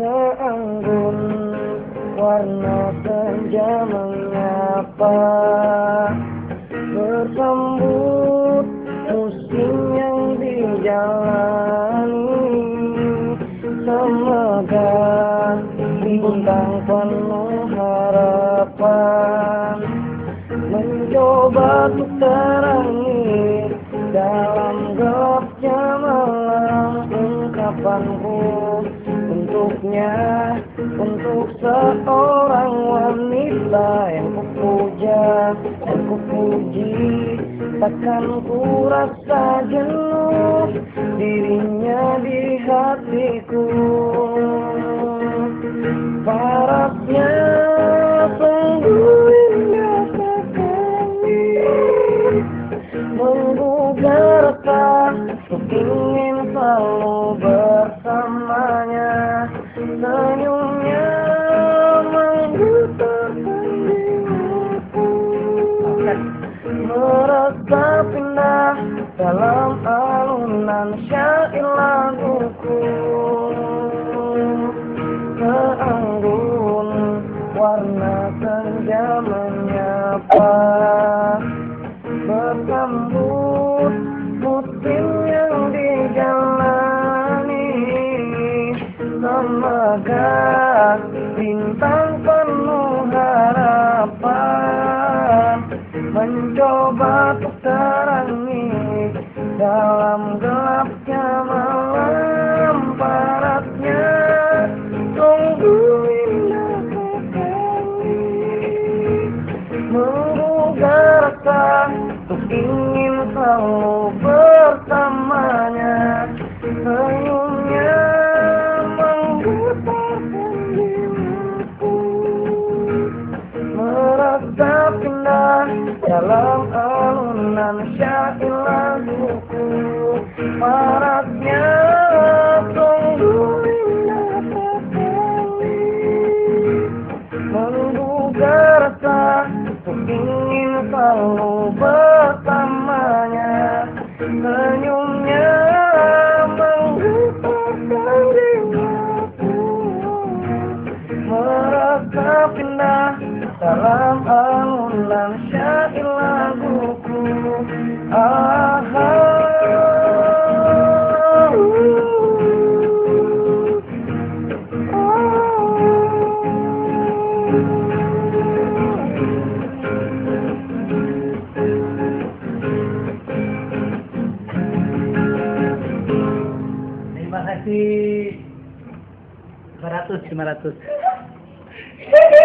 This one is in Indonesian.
Seanggun warna senja mengapa Bersambut musim yang dijalani? Semoga bintang penuh harapan Mencoba untuk terangi dalam gelapnya malam ungkapanku untuknya untuk seorang wanita yang kupuja dan kupuji. Takkan ku rasa jenuh dirinya di hatiku. Parasnya sungguh indah sekali menggugah Untuk ingin selalu bersamanya Senyumnya Merasa pindah dalam alunan syair laguku Keanggun warna senja menyapa bersambut bintang penuh harapan mencoba untuk terangi dalam gelapnya malam paratnya. Sungguh indah sekali menggugah rasa untuk ingin selalu dalam alunan syair laguku maraknya sekali menggugah rasa untuk ingin selalu bersamanya senyumnya menggetarkan jiwaku merasa pindah dalam alunan syair berartus 500